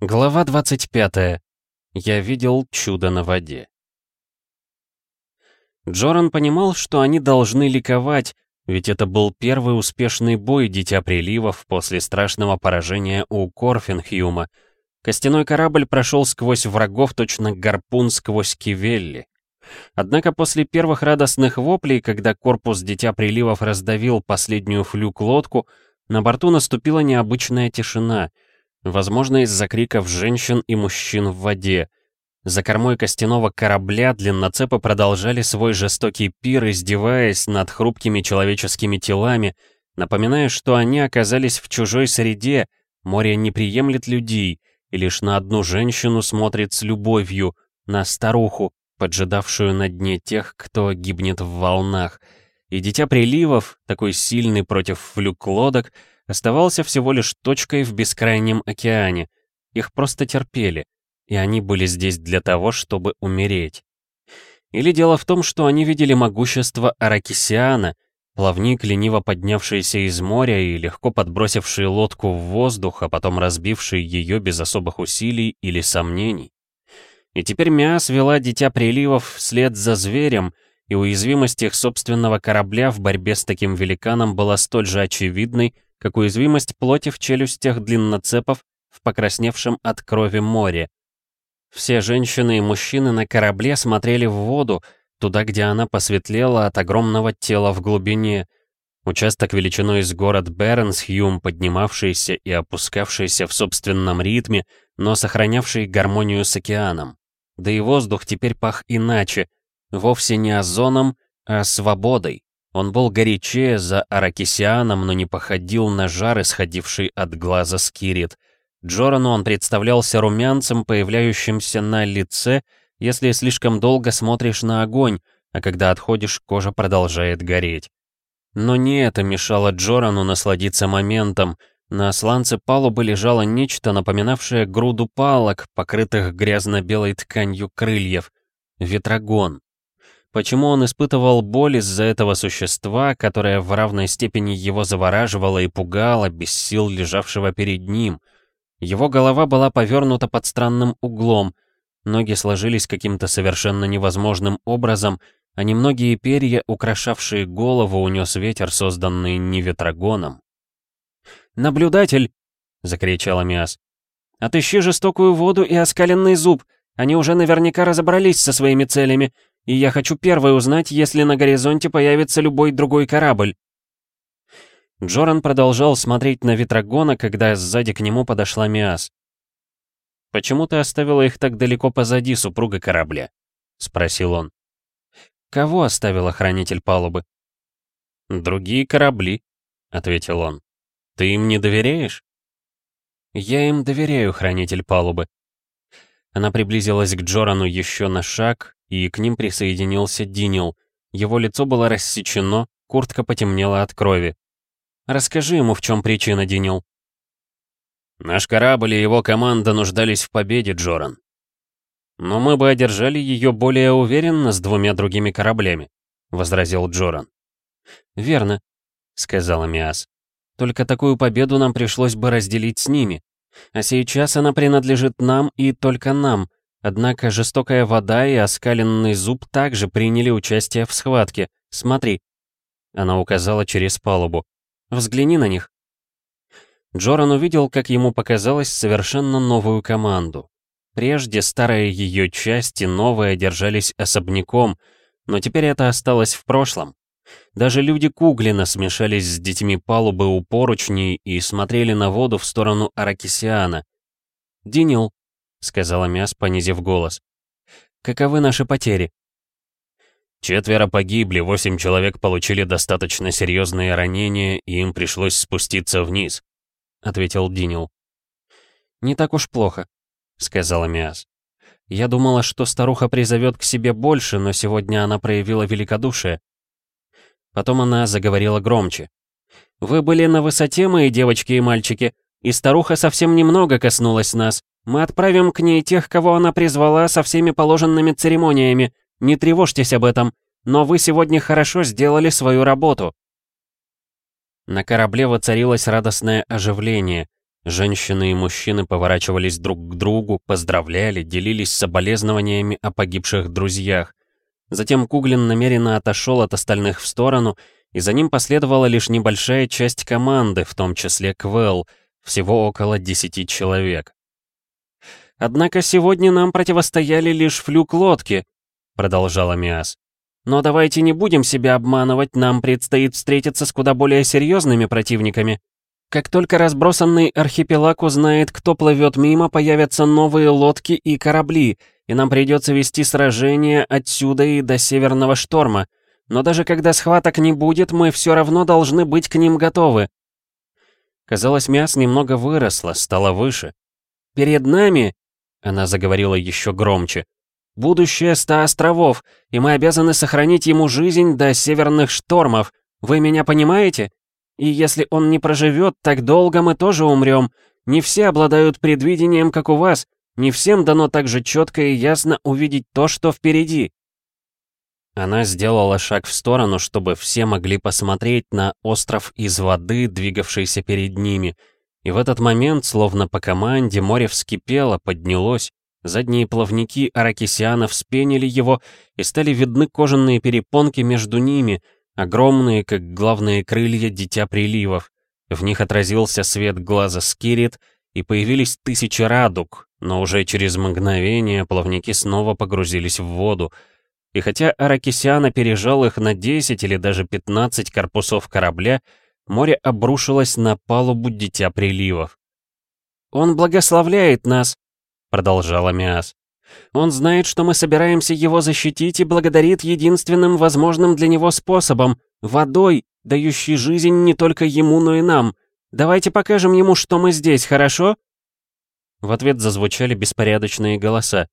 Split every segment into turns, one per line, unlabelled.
Глава 25. Я видел чудо на воде. Джоран понимал, что они должны ликовать, ведь это был первый успешный бой Дитя Приливов после страшного поражения у Корфенхюма. Костяной корабль прошел сквозь врагов точно гарпун сквозь Кивелли. Однако после первых радостных воплей, когда корпус Дитя Приливов раздавил последнюю флюк-лодку, на борту наступила необычная тишина, возможно, из-за криков женщин и мужчин в воде. За кормой костяного корабля длинноцепы продолжали свой жестокий пир, издеваясь над хрупкими человеческими телами, напоминая, что они оказались в чужой среде, море не приемлет людей, и лишь на одну женщину смотрит с любовью, на старуху, поджидавшую на дне тех, кто гибнет в волнах — и Дитя Приливов, такой сильный против флюк лодок, оставался всего лишь точкой в бескрайнем океане. Их просто терпели, и они были здесь для того, чтобы умереть. Или дело в том, что они видели могущество Аракисиана, плавник, лениво поднявшийся из моря и легко подбросивший лодку в воздух, а потом разбивший ее без особых усилий или сомнений. И теперь Миас вела Дитя Приливов вслед за зверем — и уязвимость их собственного корабля в борьбе с таким великаном была столь же очевидной, как уязвимость плоти в челюстях длинноцепов в покрасневшем от крови море. Все женщины и мужчины на корабле смотрели в воду, туда, где она посветлела от огромного тела в глубине. Участок величиной с город Бернсхюм, поднимавшийся и опускавшийся в собственном ритме, но сохранявший гармонию с океаном. Да и воздух теперь пах иначе, Вовсе не озоном, а свободой. Он был горячее за Аракисианом, но не походил на жар, исходивший от глаза Скирит. Джорану он представлялся румянцем, появляющимся на лице, если слишком долго смотришь на огонь, а когда отходишь, кожа продолжает гореть. Но не это мешало Джорану насладиться моментом. На сланце палубы лежало нечто, напоминавшее груду палок, покрытых грязно-белой тканью крыльев. Ветрогон. Почему он испытывал боль из-за этого существа, которое в равной степени его завораживало и пугало, без сил лежавшего перед ним? Его голова была повернута под странным углом, ноги сложились каким-то совершенно невозможным образом, а немногие перья, украшавшие голову, унес ветер, созданный не ветрогоном. «Наблюдатель!» — закричал Амиас. «Отыщи жестокую воду и оскаленный зуб! Они уже наверняка разобрались со своими целями и я хочу первой узнать, если на горизонте появится любой другой корабль». Джоран продолжал смотреть на Ветрогона, когда сзади к нему подошла Миас. «Почему ты оставила их так далеко позади супруга корабля?» — спросил он. «Кого оставил охранитель палубы?» «Другие корабли», — ответил он. «Ты им не доверяешь?» «Я им доверяю, хранитель палубы». Она приблизилась к Джорану еще на шаг, и к ним присоединился Динил. Его лицо было рассечено, куртка потемнела от крови. «Расскажи ему, в чем причина, Динил». «Наш корабль и его команда нуждались в победе, Джоран. Но мы бы одержали ее более уверенно с двумя другими кораблями», — возразил Джоран. «Верно», — сказала Миас. «Только такую победу нам пришлось бы разделить с ними. А сейчас она принадлежит нам и только нам, Однако жестокая вода и оскаленный зуб также приняли участие в схватке. Смотри. Она указала через палубу. Взгляни на них. Джоран увидел, как ему показалось, совершенно новую команду. Прежде старая ее часть и новая держались особняком, но теперь это осталось в прошлом. Даже люди Куглина смешались с детьми палубы у поручней и смотрели на воду в сторону Аракисиана. Динил, — сказала Мяс, понизив голос. «Каковы наши потери?» «Четверо погибли, восемь человек получили достаточно серьезные ранения, и им пришлось спуститься вниз», — ответил Динил. «Не так уж плохо», — сказала Миас. «Я думала, что старуха призовет к себе больше, но сегодня она проявила великодушие». Потом она заговорила громче. «Вы были на высоте, мои девочки и мальчики, и старуха совсем немного коснулась нас. Мы отправим к ней тех, кого она призвала со всеми положенными церемониями. Не тревожьтесь об этом. Но вы сегодня хорошо сделали свою работу». На корабле воцарилось радостное оживление. Женщины и мужчины поворачивались друг к другу, поздравляли, делились соболезнованиями о погибших друзьях. Затем Куглин намеренно отошел от остальных в сторону, и за ним последовала лишь небольшая часть команды, в том числе Квелл, всего около десяти человек. «Однако сегодня нам противостояли лишь флюк лодки», — продолжала Миас. «Но давайте не будем себя обманывать, нам предстоит встретиться с куда более серьезными противниками. Как только разбросанный архипелаг узнает, кто плывет мимо, появятся новые лодки и корабли, и нам придется вести сражение отсюда и до Северного шторма. Но даже когда схваток не будет, мы все равно должны быть к ним готовы». Казалось, мяс немного выросла, стала выше. «Перед нами она заговорила еще громче. «Будущее ста островов, и мы обязаны сохранить ему жизнь до северных штормов. Вы меня понимаете? И если он не проживет так долго, мы тоже умрем. Не все обладают предвидением, как у вас. Не всем дано так же четко и ясно увидеть то, что впереди». Она сделала шаг в сторону, чтобы все могли посмотреть на остров из воды, двигавшийся перед ними — и в этот момент, словно по команде, море вскипело, поднялось, задние плавники аракисиана вспенили его, и стали видны кожаные перепонки между ними, огромные, как главные крылья дитя приливов. В них отразился свет глаза Скирит, и появились тысячи радуг, но уже через мгновение плавники снова погрузились в воду. И хотя Аракисиан опережал их на 10 или даже 15 корпусов корабля, море обрушилось на палубу Дитя Приливов. «Он благословляет нас», — продолжала Миас. «Он знает, что мы собираемся его защитить и благодарит единственным возможным для него способом — водой, дающей жизнь не только ему, но и нам. Давайте покажем ему, что мы здесь, хорошо?» В ответ зазвучали беспорядочные голоса.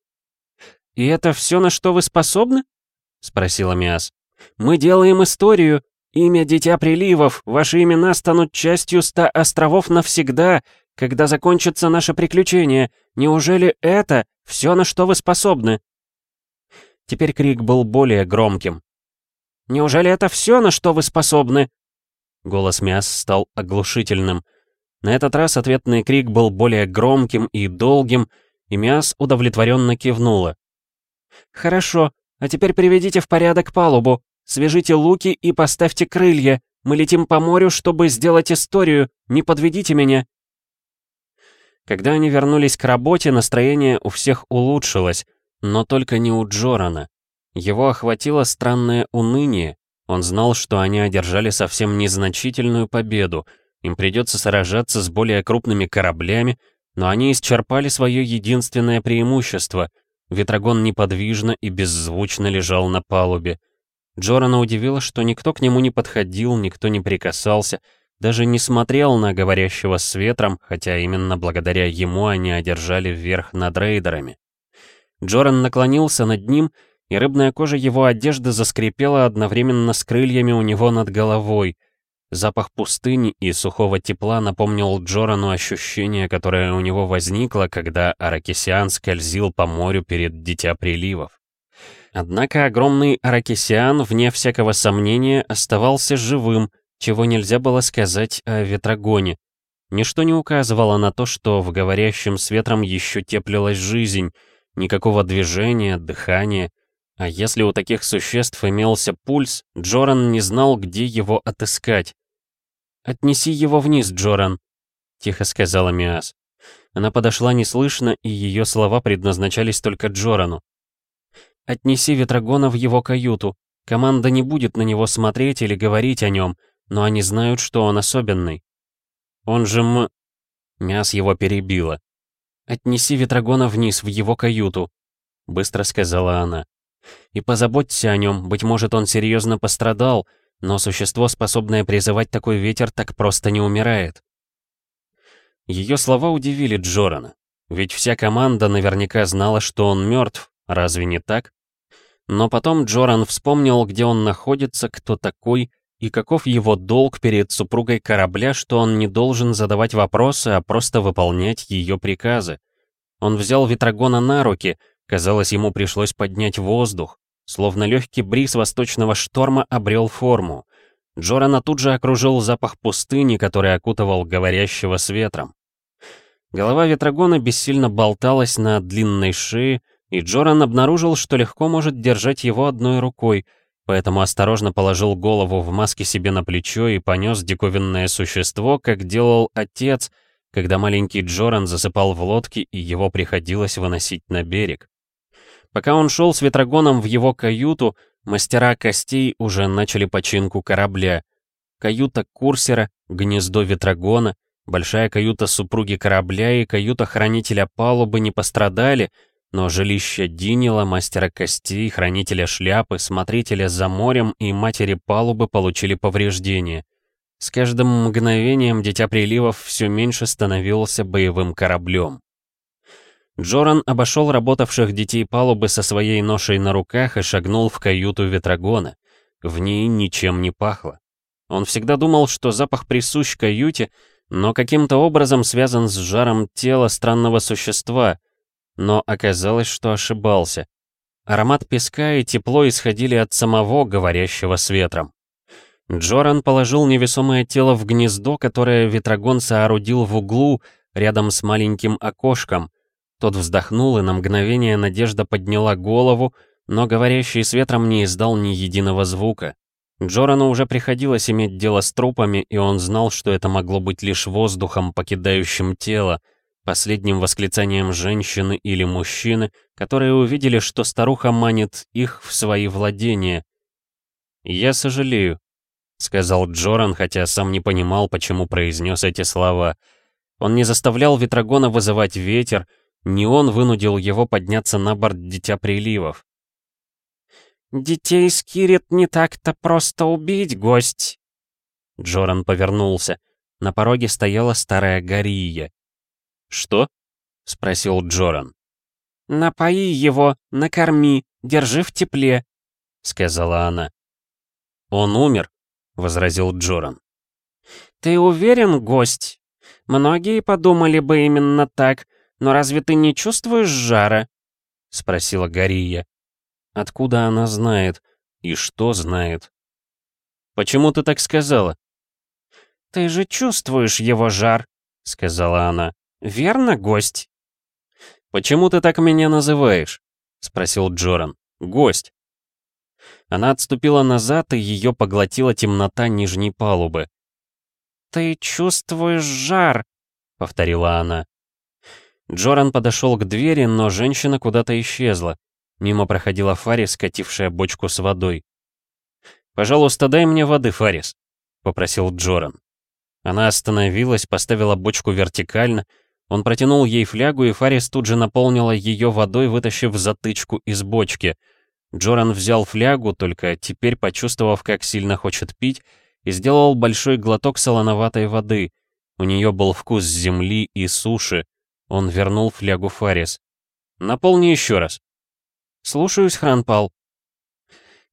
«И это все, на что вы способны?» — спросила Миас. «Мы делаем историю, Имя Дитя Приливов, ваши имена станут частью ста островов навсегда, когда закончится наше приключение. Неужели это все, на что вы способны?» Теперь крик был более громким. «Неужели это все, на что вы способны?» Голос Миас стал оглушительным. На этот раз ответный крик был более громким и долгим, и Миас удовлетворенно кивнула. «Хорошо, а теперь приведите в порядок палубу. Свяжите луки и поставьте крылья. Мы летим по морю, чтобы сделать историю. Не подведите меня». Когда они вернулись к работе, настроение у всех улучшилось, но только не у Джорана. Его охватило странное уныние. Он знал, что они одержали совсем незначительную победу. Им придется сражаться с более крупными кораблями, но они исчерпали свое единственное преимущество. Ветрогон неподвижно и беззвучно лежал на палубе. Джорана удивило, что никто к нему не подходил, никто не прикасался, даже не смотрел на говорящего с ветром, хотя именно благодаря ему они одержали вверх над рейдерами. Джоран наклонился над ним, и рыбная кожа его одежды заскрипела одновременно с крыльями у него над головой. Запах пустыни и сухого тепла напомнил Джорану ощущение, которое у него возникло, когда Аракисиан скользил по морю перед Дитя Приливов. Однако огромный Аракисиан, вне всякого сомнения, оставался живым, чего нельзя было сказать о Ветрогоне. Ничто не указывало на то, что в говорящем с ветром еще теплилась жизнь, никакого движения, дыхания. А если у таких существ имелся пульс, Джоран не знал, где его отыскать. «Отнеси его вниз, Джоран», — тихо сказала Миас. Она подошла неслышно, и ее слова предназначались только Джорану. Отнеси Ветрогона в его каюту. Команда не будет на него смотреть или говорить о нем, но они знают, что он особенный. Он же м... Мяс его перебила. «Отнеси Ветрогона вниз, в его каюту», — быстро сказала она. «И позаботься о нем, быть может, он серьезно пострадал, но существо, способное призывать такой ветер, так просто не умирает». Ее слова удивили Джорана, ведь вся команда наверняка знала, что он мертв, разве не так? Но потом Джоран вспомнил, где он находится, кто такой и каков его долг перед супругой корабля, что он не должен задавать вопросы, а просто выполнять ее приказы. Он взял Ветрогона на руки, казалось, ему пришлось поднять воздух, словно легкий бриз восточного шторма обрел форму. Джорана тут же окружил запах пустыни, который окутывал говорящего с ветром. Голова ветрогона бессильно болталась на длинной шее, и Джоран обнаружил, что легко может держать его одной рукой, поэтому осторожно положил голову в маске себе на плечо и понес диковинное существо, как делал отец, когда маленький Джоран засыпал в лодке и его приходилось выносить на берег. Пока он шел с ветрогоном в его каюту, мастера костей уже начали починку корабля. Каюта курсера, гнездо ветрогона, большая каюта супруги корабля и каюта хранителя палубы не пострадали, но жилища Динила, мастера костей, хранителя шляпы, смотрителя за морем и матери палубы получили повреждения. С каждым мгновением Дитя Приливов все меньше становился боевым кораблем. Джоран обошел работавших детей палубы со своей ношей на руках и шагнул в каюту Ветрогона. В ней ничем не пахло. Он всегда думал, что запах присущ каюте, но каким-то образом связан с жаром тела странного существа, но оказалось, что ошибался. Аромат песка и тепло исходили от самого говорящего с ветром. Джоран положил невесомое тело в гнездо, которое Ветрогон соорудил в углу, рядом с маленьким окошком, тот вздохнул, и на мгновение Надежда подняла голову, но говорящий с ветром не издал ни единого звука. Джорану уже приходилось иметь дело с трупами, и он знал, что это могло быть лишь воздухом, покидающим тело, последним восклицанием женщины или мужчины, которые увидели, что старуха манит их в свои владения. «Я сожалею», — сказал Джоран, хотя сам не понимал, почему произнес эти слова. Он не заставлял Ветрогона вызывать ветер, не он вынудил его подняться на борт Дитя Приливов.
«Детей Скирит не так-то просто убить, гость!»
Джоран повернулся. На пороге стояла старая Гария. «Что?» — спросил Джоран.
«Напои его, накорми, держи в тепле», — сказала она.
«Он умер», — возразил Джоран.
«Ты уверен, гость? Многие подумали бы именно так, но разве ты не чувствуешь жара?» — спросила Гария.
Откуда она знает? И что знает? «Почему ты так сказала?»
«Ты же чувствуешь его жар», — сказала она. «Верно, гость?»
«Почему ты так меня называешь?» — спросил Джоран. «Гость». Она отступила назад, и ее поглотила темнота нижней палубы.
«Ты чувствуешь жар», — повторила она.
Джоран подошел к двери, но женщина куда-то исчезла. Мимо проходила Фарис, катившая бочку с водой. «Пожалуйста, дай мне воды, Фарис», — попросил Джоран. Она остановилась, поставила бочку вертикально. Он протянул ей флягу, и Фарис тут же наполнила ее водой, вытащив затычку из бочки. Джоран взял флягу, только теперь почувствовав, как сильно хочет пить, и сделал большой глоток солоноватой воды. У нее был вкус земли и суши, он вернул флягу Фарис. «Наполни еще раз».
«Слушаюсь, Хранпал».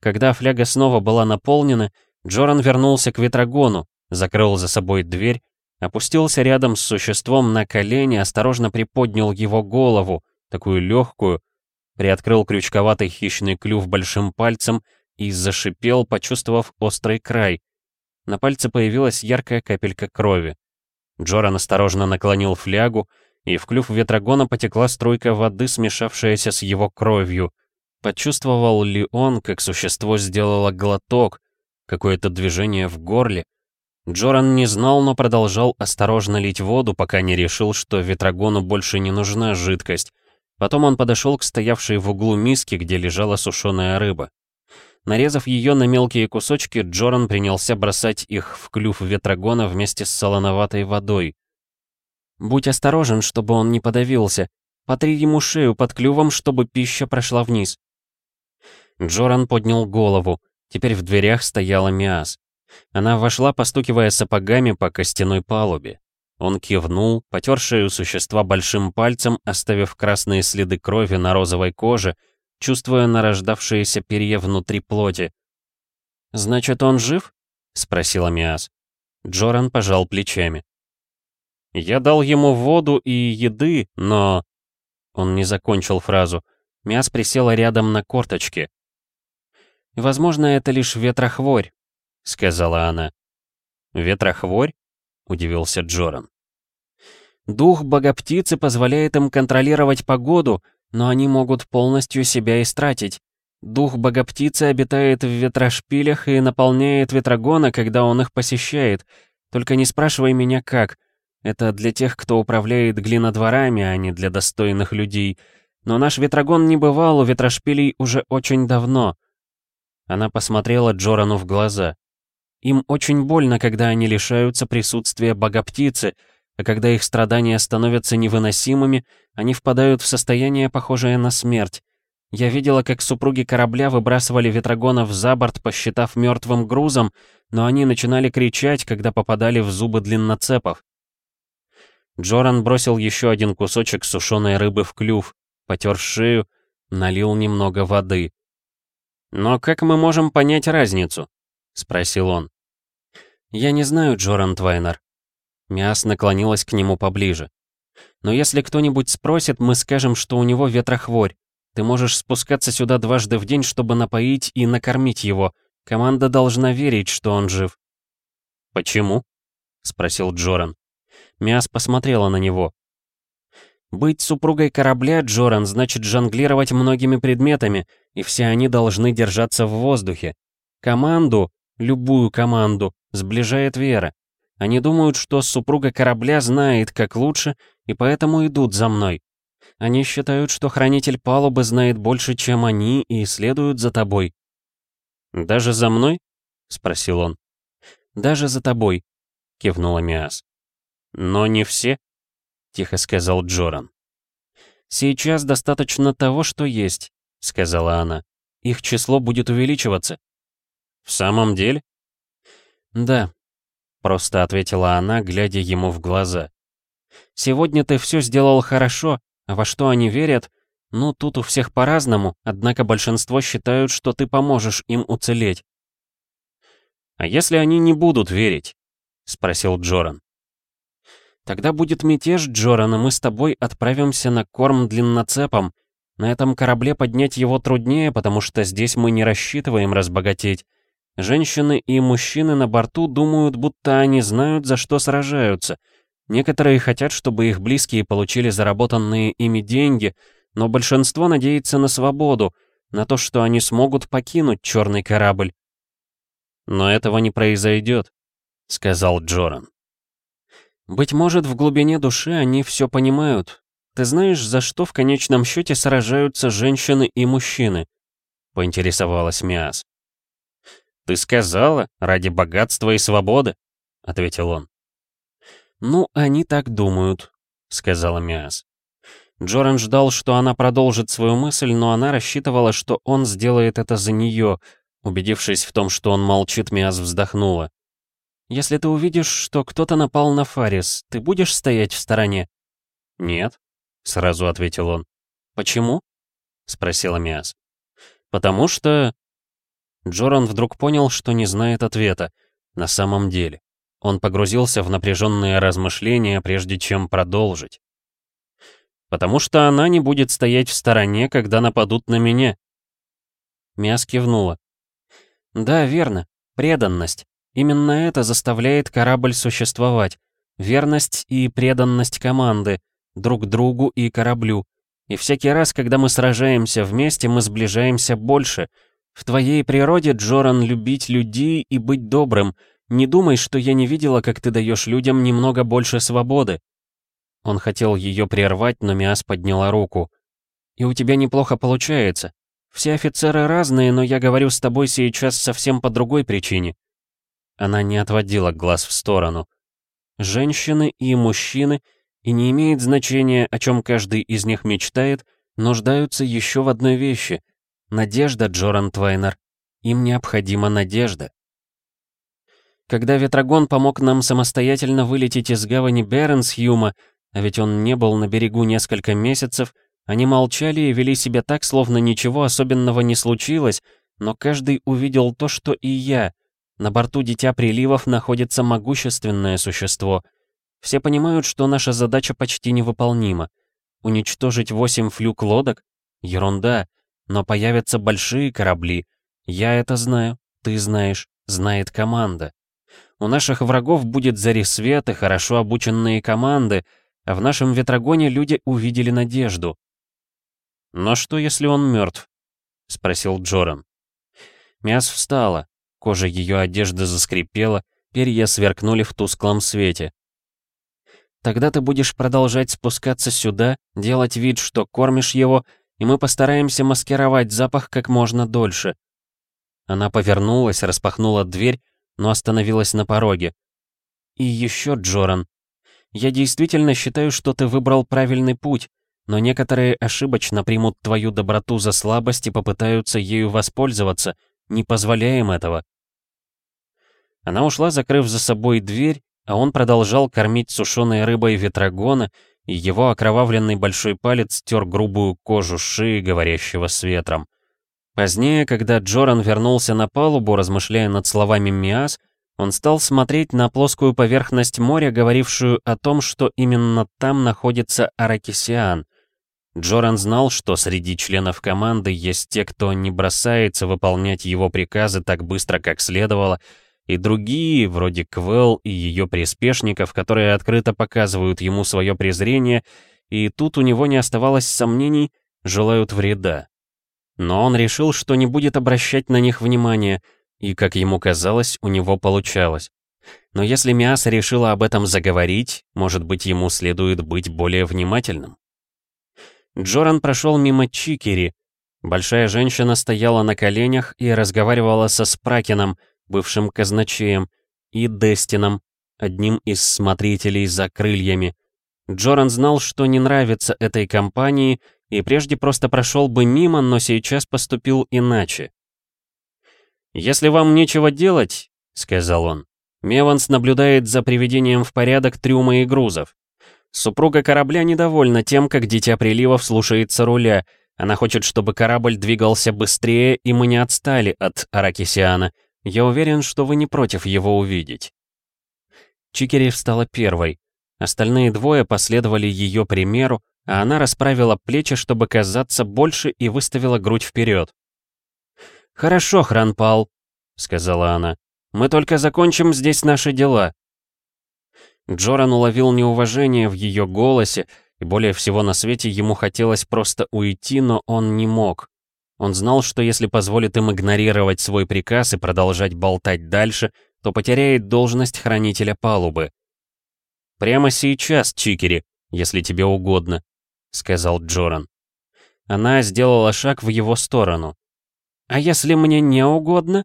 Когда фляга снова была наполнена, Джоран вернулся к Ветрогону, закрыл за собой дверь, опустился рядом с существом на колени, осторожно приподнял его голову, такую легкую, приоткрыл крючковатый хищный клюв большим пальцем и зашипел, почувствовав острый край. На пальце появилась яркая капелька крови. Джоран осторожно наклонил флягу, и в клюв ветрогона потекла струйка воды, смешавшаяся с его кровью. Почувствовал ли он, как существо сделало глоток, какое-то движение в горле? Джоран не знал, но продолжал осторожно лить воду, пока не решил, что ветрогону больше не нужна жидкость. Потом он подошел к стоявшей в углу миске, где лежала сушеная рыба. Нарезав ее на мелкие кусочки, Джоран принялся бросать их в клюв ветрогона вместе с солоноватой водой. Будь осторожен, чтобы он не подавился. Потри ему шею под клювом, чтобы пища прошла вниз. Джоран поднял голову. Теперь в дверях стояла Миас. Она вошла, постукивая сапогами по костяной палубе. Он кивнул, потер шею существа большим пальцем, оставив красные следы крови на розовой коже, чувствуя нарождавшиеся перья внутри плоти. «Значит, он жив?» — спросила Миас. Джоран пожал плечами. Я дал ему воду и еды, но...» Он не закончил фразу. Мяс присела рядом на корточке. «Возможно, это лишь ветрохворь», — сказала она. «Ветрохворь?» — удивился Джоран.
Дух богоптицы позволяет им контролировать погоду, но они могут полностью себя истратить. Дух богоптицы обитает в ветрошпилях и наполняет ветрогона, когда он их посещает. Только не спрашивай меня как. Это для тех, кто управляет глинодворами, а не для достойных людей. Но наш ветрогон не бывал у ветрошпилей уже очень давно. Она посмотрела Джорану в глаза. Им очень больно, когда они лишаются присутствия богоптицы, а когда их страдания становятся невыносимыми, они впадают в состояние, похожее на смерть. Я видела, как супруги корабля выбрасывали ветрогонов за борт, посчитав мертвым грузом, но они начинали кричать, когда попадали в зубы длинноцепов. Джоран бросил еще один кусочек сушеной рыбы в клюв, потер шею, налил немного воды. «Но как мы можем понять разницу?» — спросил он. «Я не знаю, Джоран Твайнер». Миас наклонилась к нему поближе. «Но если кто-нибудь спросит, мы скажем, что у него ветрохворь. Ты можешь спускаться сюда дважды в день, чтобы напоить и накормить его. Команда должна верить, что он жив». «Почему?» — спросил Джоран. Миас посмотрела на него. «Быть супругой корабля, Джоран, значит жонглировать многими предметами, и все они должны держаться в воздухе. Команду, любую команду, сближает вера. Они думают, что супруга корабля знает, как лучше, и поэтому идут за мной. Они считают, что хранитель палубы знает больше, чем они, и следуют за тобой».
«Даже за мной?» — спросил он.
«Даже за тобой», — кивнула Миас.
«Но не все», — тихо сказал Джоран.
«Сейчас достаточно того, что есть», — сказала она. «Их число будет увеличиваться».
«В самом деле?»
«Да», — просто ответила она, глядя ему в глаза. «Сегодня ты все сделал хорошо, а во что они верят? Ну, тут у всех по-разному, однако большинство считают, что ты поможешь им уцелеть».
«А если они не будут верить?» — спросил Джоран.
Тогда будет мятеж, Джоран, и мы с тобой отправимся на корм длинноцепом. На этом корабле поднять его труднее, потому что здесь мы не рассчитываем разбогатеть. Женщины и мужчины на борту думают, будто они знают, за что сражаются. Некоторые хотят, чтобы их близкие получили заработанные ими деньги, но большинство надеется на свободу, на то, что они смогут покинуть черный корабль.
«Но этого не произойдет», — сказал Джоран.
Быть может, в глубине души они все понимают. Ты знаешь, за что в конечном счете сражаются женщины и мужчины? Поинтересовалась Миас.
«Ты сказала, ради богатства и свободы», — ответил он.
«Ну, они так думают», — сказала Миас. Джоран ждал, что она продолжит свою мысль, но она рассчитывала, что он сделает это за нее. Убедившись в том, что он молчит, Миас вздохнула. Если ты увидишь, что кто-то напал на Фарис, ты будешь стоять в стороне?»
«Нет», — сразу ответил он.
«Почему?» — спросила Миас.
«Потому что...» Джоран вдруг понял, что не знает ответа. На самом деле. Он погрузился в напряженные размышления, прежде чем продолжить. «Потому что она не будет стоять в стороне, когда нападут на меня».
Миас кивнула. «Да, верно. Преданность. Именно это заставляет корабль существовать. Верность и преданность команды, друг другу и кораблю. И всякий раз, когда мы сражаемся вместе, мы сближаемся больше. В твоей природе, Джоран, любить людей и быть добрым. Не думай, что я не видела, как ты даешь людям немного больше свободы. Он хотел ее прервать, но Миас подняла руку. «И у тебя неплохо получается. Все офицеры разные, но я говорю с тобой сейчас совсем по другой причине. Она не отводила глаз в сторону. Женщины и мужчины, и не имеет значения, о чем каждый из них мечтает, нуждаются еще в одной вещи — надежда, Джоран Твайнер. Им необходима надежда. Когда Ветрогон помог нам самостоятельно вылететь из гавани Бернсхюма, а ведь он не был на берегу несколько месяцев, они молчали и вели себя так, словно ничего особенного не случилось, но каждый увидел то, что и я, на борту Дитя Приливов находится могущественное существо. Все понимают, что наша задача почти невыполнима. Уничтожить восемь флюк-лодок? Ерунда. Но появятся большие корабли. Я это знаю, ты знаешь, знает команда. У наших врагов будет зарисвет и хорошо обученные команды, а в нашем ветрогоне люди увидели надежду. «Но что, если он мертв?» — спросил Джоран. Мяс встала, кожа ее одежды заскрипела, перья сверкнули в тусклом свете. «Тогда ты будешь продолжать спускаться сюда, делать вид, что кормишь его, и мы постараемся маскировать запах как можно дольше». Она повернулась, распахнула дверь, но остановилась на пороге. «И еще, Джоран, я действительно считаю, что ты выбрал правильный путь, но некоторые ошибочно примут твою доброту за слабость и попытаются ею воспользоваться. Не позволяем этого». Она ушла, закрыв за собой дверь, а он продолжал кормить сушеной рыбой ветрогона, и его окровавленный большой палец тер грубую кожу шеи, говорящего с ветром. Позднее, когда Джоран вернулся на палубу, размышляя над словами Миас, он стал смотреть на плоскую поверхность моря, говорившую о том, что именно там находится Аракисиан. Джоран знал, что среди членов команды есть те, кто не бросается выполнять его приказы так быстро, как следовало, и другие, вроде Квелл и ее приспешников, которые открыто показывают ему свое презрение, и тут у него не оставалось сомнений, желают вреда. Но он решил, что не будет обращать на них внимания, и, как ему казалось, у него получалось. Но если Миаса решила об этом заговорить, может быть, ему следует быть более внимательным? Джоран прошел мимо Чикери. Большая женщина стояла на коленях и разговаривала со Спракином, бывшим казначеем, и Дестином, одним из смотрителей за крыльями. Джоран знал, что не нравится этой компании и прежде просто прошел бы мимо, но сейчас поступил иначе. «Если вам нечего делать», — сказал он, — «Меванс наблюдает за приведением в порядок трюма и грузов. Супруга корабля недовольна тем, как Дитя Приливов слушается руля. Она хочет, чтобы корабль двигался быстрее, и мы не отстали от Аракисиана. Я уверен, что вы не против его увидеть». Чикери встала первой. Остальные двое последовали ее примеру, а она расправила плечи, чтобы казаться больше, и выставила грудь вперед. «Хорошо, Хранпал», — сказала она. «Мы только закончим здесь наши дела». Джоран уловил неуважение в ее голосе, и более всего на свете ему хотелось просто уйти, но он не мог. Он знал, что если позволит им игнорировать свой приказ и продолжать болтать дальше, то потеряет должность хранителя палубы. «Прямо сейчас, Чикери, если тебе угодно», — сказал Джоран. Она сделала шаг в его сторону. «А если мне не угодно?»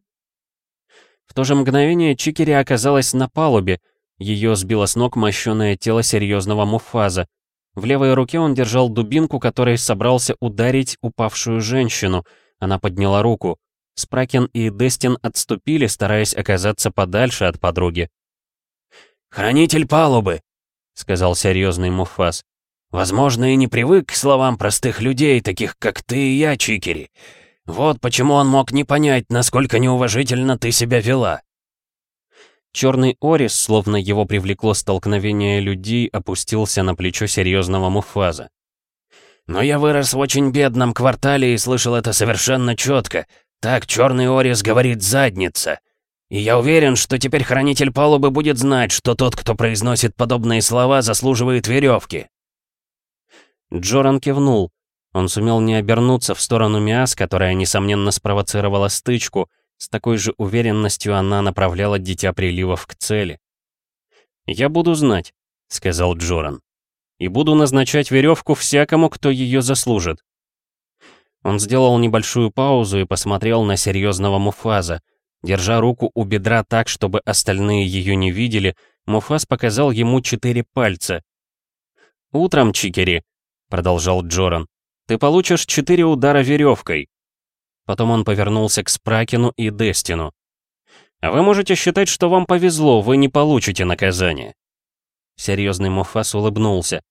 В то же мгновение Чикери оказалась на палубе. Ее сбило с ног мощеное тело серьезного муфаза. В левой руке он держал дубинку, которой собрался ударить упавшую женщину. Она подняла руку. Спракен и Дестин отступили, стараясь оказаться подальше от подруги.
«Хранитель палубы», — сказал серьезный Муфас. Возможно, и не привык к словам простых людей, таких как ты и я, Чикери. Вот почему он мог не понять, насколько неуважительно ты себя вела.
Черный Орис, словно его привлекло столкновение людей, опустился на плечо серьезного Муфаза.
«Но я вырос в очень бедном квартале и слышал это совершенно четко. Так черный Орис говорит «задница». И я уверен, что теперь хранитель палубы будет знать, что тот, кто произносит подобные слова, заслуживает веревки.
Джоран кивнул. Он сумел не обернуться в сторону Миас, которая, несомненно, спровоцировала стычку. С такой же уверенностью она направляла Дитя Приливов к цели. «Я буду знать», — сказал Джоран. «И буду назначать веревку всякому, кто ее заслужит». Он сделал небольшую паузу и посмотрел на серьезного Муфаза. Держа руку у бедра так, чтобы остальные ее не видели, Муфаз показал ему четыре пальца. «Утром, Чикери, — продолжал Джоран. «Ты получишь четыре удара веревкой». Потом он повернулся к Спракину и Дестину. «А вы можете считать, что вам повезло, вы не получите наказание». Серьезный Муфас улыбнулся.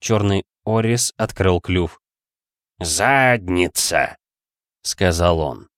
Черный Орис открыл клюв.
«Задница!» — сказал он.